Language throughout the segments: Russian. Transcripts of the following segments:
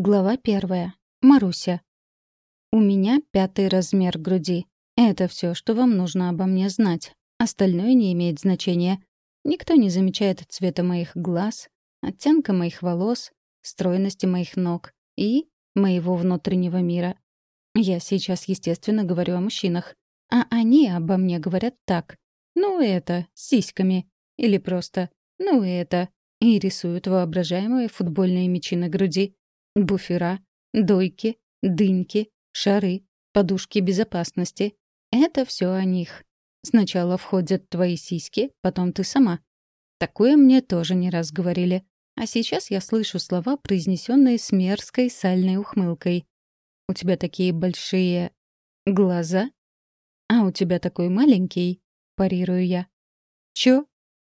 Глава первая. Маруся. У меня пятый размер груди. Это все, что вам нужно обо мне знать. Остальное не имеет значения. Никто не замечает цвета моих глаз, оттенка моих волос, стройности моих ног и моего внутреннего мира. Я сейчас, естественно, говорю о мужчинах, а они обо мне говорят так. Ну это, с сиськами. Или просто, ну это, и рисуют воображаемые футбольные мячи на груди — Буфера, дойки, дыньки, шары, подушки безопасности. Это все о них. Сначала входят твои сиськи, потом ты сама. Такое мне тоже не раз говорили. А сейчас я слышу слова, произнесенные с мерзкой сальной ухмылкой. «У тебя такие большие... глаза?» «А у тебя такой маленький?» — парирую я.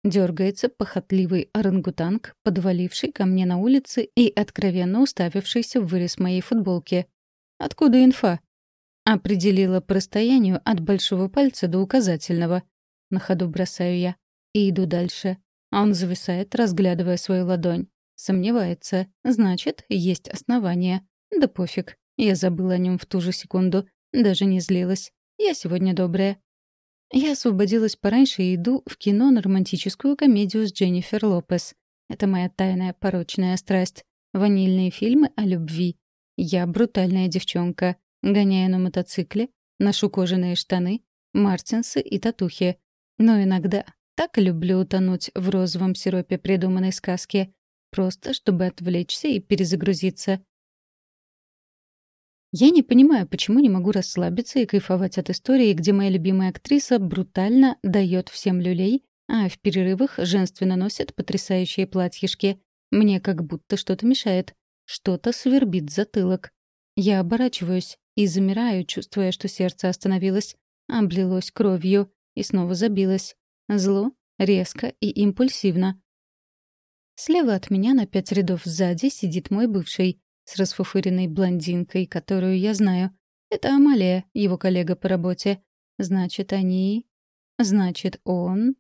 Дергается похотливый орангутанг, подваливший ко мне на улице и откровенно уставившийся в вырез моей футболки. «Откуда инфа?» Определила по расстоянию от большого пальца до указательного. На ходу бросаю я. И иду дальше. он зависает, разглядывая свою ладонь. Сомневается. Значит, есть основания. Да пофиг. Я забыла о нем в ту же секунду. Даже не злилась. Я сегодня добрая. Я освободилась пораньше и иду в кино на романтическую комедию с Дженнифер Лопес. Это моя тайная порочная страсть. Ванильные фильмы о любви. Я брутальная девчонка. Гоняю на мотоцикле, ношу кожаные штаны, мартинсы и татухи. Но иногда так люблю утонуть в розовом сиропе придуманной сказки. Просто, чтобы отвлечься и перезагрузиться. Я не понимаю, почему не могу расслабиться и кайфовать от истории, где моя любимая актриса брутально дает всем люлей, а в перерывах женственно носит потрясающие платьишки. Мне как будто что-то мешает. Что-то свербит затылок. Я оборачиваюсь и замираю, чувствуя, что сердце остановилось, облилось кровью и снова забилось. Зло, резко и импульсивно. Слева от меня на пять рядов сзади сидит мой бывший с расфуфыренной блондинкой, которую я знаю. Это Амалия, его коллега по работе. Значит, они... Значит, он...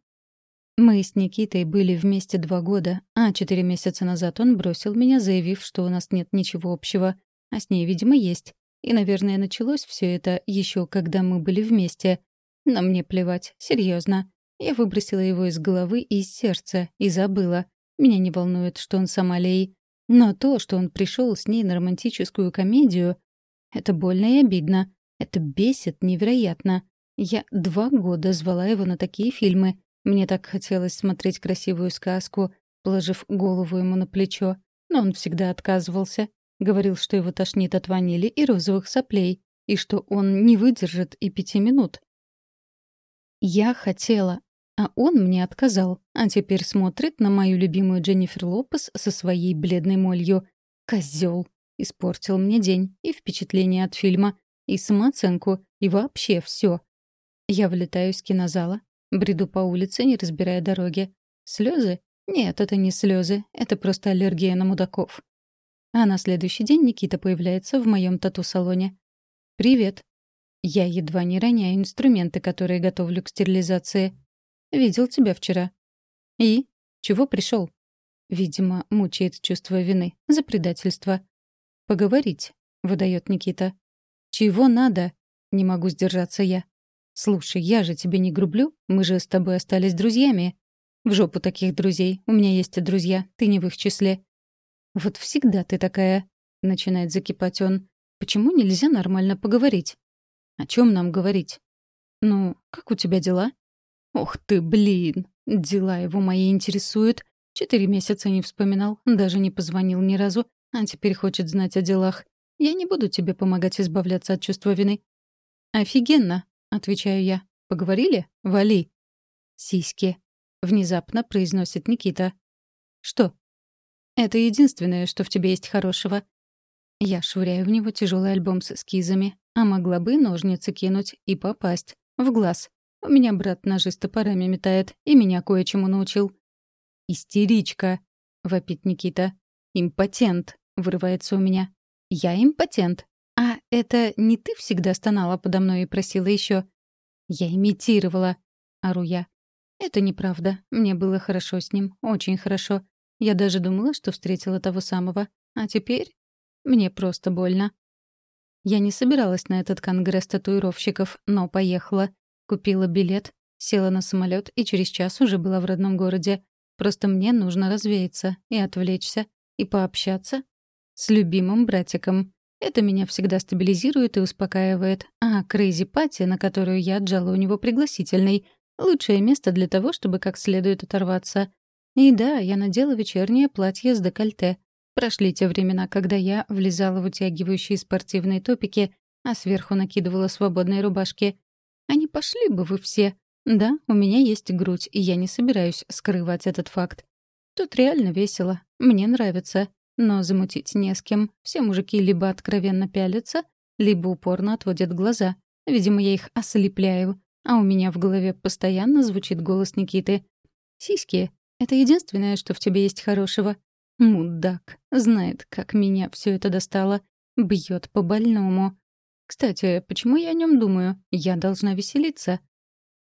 Мы с Никитой были вместе два года, а четыре месяца назад он бросил меня, заявив, что у нас нет ничего общего. А с ней, видимо, есть. И, наверное, началось все это еще, когда мы были вместе. Но мне плевать, серьезно. Я выбросила его из головы и из сердца, и забыла. Меня не волнует, что он с Амалией. Но то, что он пришел с ней на романтическую комедию, это больно и обидно. Это бесит невероятно. Я два года звала его на такие фильмы. Мне так хотелось смотреть красивую сказку, положив голову ему на плечо. Но он всегда отказывался. Говорил, что его тошнит от ванили и розовых соплей, и что он не выдержит и пяти минут. Я хотела а он мне отказал, а теперь смотрит на мою любимую Дженнифер Лопес со своей бледной молью. Козел! Испортил мне день и впечатление от фильма, и самооценку, и вообще все. Я влетаю из кинозала, бреду по улице, не разбирая дороги. Слезы? Нет, это не слезы, это просто аллергия на мудаков. А на следующий день Никита появляется в моем тату-салоне. «Привет». Я едва не роняю инструменты, которые готовлю к стерилизации. Видел тебя вчера. И? Чего пришел? Видимо, мучает чувство вины за предательство. Поговорить, выдает Никита. Чего надо? Не могу сдержаться я. Слушай, я же тебе не грублю, мы же с тобой остались друзьями. В жопу таких друзей. У меня есть друзья, ты не в их числе. Вот всегда ты такая, начинает закипать он. Почему нельзя нормально поговорить? О чем нам говорить? «Ух ты, блин!» Дела его мои интересуют. Четыре месяца не вспоминал, даже не позвонил ни разу, а теперь хочет знать о делах. Я не буду тебе помогать избавляться от чувства вины. «Офигенно!» — отвечаю я. «Поговорили? Вали!» «Сиськи!» — внезапно произносит Никита. «Что?» «Это единственное, что в тебе есть хорошего». Я швыряю в него тяжелый альбом с эскизами, а могла бы ножницы кинуть и попасть. В глаз. У меня брат ножисто парами метает и меня кое-чему научил». «Истеричка!» — вопит Никита. «Импотент!» — вырывается у меня. «Я импотент. А это не ты всегда стонала подо мной и просила еще?» «Я имитировала!» — ору я. «Это неправда. Мне было хорошо с ним. Очень хорошо. Я даже думала, что встретила того самого. А теперь мне просто больно». Я не собиралась на этот конгресс татуировщиков, но поехала. Купила билет, села на самолет и через час уже была в родном городе. Просто мне нужно развеяться и отвлечься, и пообщаться с любимым братиком. Это меня всегда стабилизирует и успокаивает. А crazy party, на которую я отжала у него пригласительный, лучшее место для того, чтобы как следует оторваться. И да, я надела вечернее платье с декольте. Прошли те времена, когда я влезала в утягивающие спортивные топики, а сверху накидывала свободные рубашки. А не пошли бы вы все. Да, у меня есть грудь, и я не собираюсь скрывать этот факт. Тут реально весело. Мне нравится. Но замутить не с кем. Все мужики либо откровенно пялятся, либо упорно отводят глаза. Видимо, я их ослепляю. А у меня в голове постоянно звучит голос Никиты. «Сиськи — это единственное, что в тебе есть хорошего». Мудак. Знает, как меня все это достало. Бьет по больному. «Кстати, почему я о нем думаю? Я должна веселиться».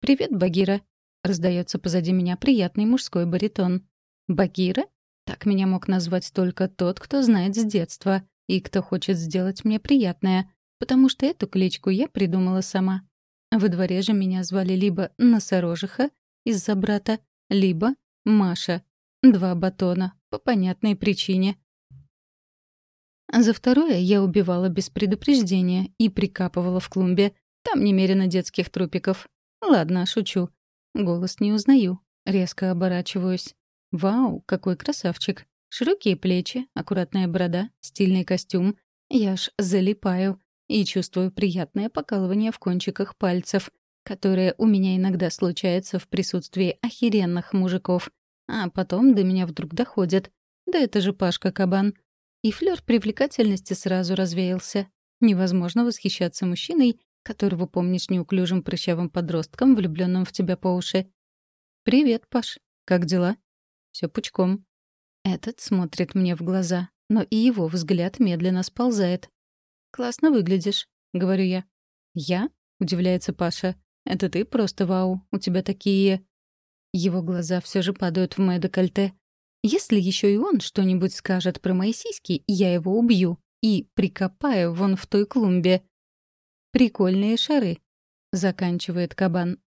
«Привет, Багира!» — раздается позади меня приятный мужской баритон. «Багира?» — так меня мог назвать только тот, кто знает с детства и кто хочет сделать мне приятное, потому что эту кличку я придумала сама. Во дворе же меня звали либо Носорожиха из-за брата, либо Маша. Два батона, по понятной причине. За второе я убивала без предупреждения и прикапывала в клумбе. Там немерено детских трупиков. Ладно, шучу. Голос не узнаю. Резко оборачиваюсь. Вау, какой красавчик. Широкие плечи, аккуратная борода, стильный костюм. Я ж залипаю и чувствую приятное покалывание в кончиках пальцев, которое у меня иногда случается в присутствии охеренных мужиков. А потом до меня вдруг доходит. Да это же Пашка Кабан и флёр привлекательности сразу развеялся. Невозможно восхищаться мужчиной, которого помнишь неуклюжим прыщавым подростком, влюбленным в тебя по уши. «Привет, Паш. Как дела?» Все пучком». Этот смотрит мне в глаза, но и его взгляд медленно сползает. «Классно выглядишь», — говорю я. «Я?» — удивляется Паша. «Это ты просто вау. У тебя такие...» Его глаза все же падают в мое декольте. Если еще и он что-нибудь скажет про мои сиськи, я его убью и прикопаю вон в той клумбе. «Прикольные шары», — заканчивает кабан.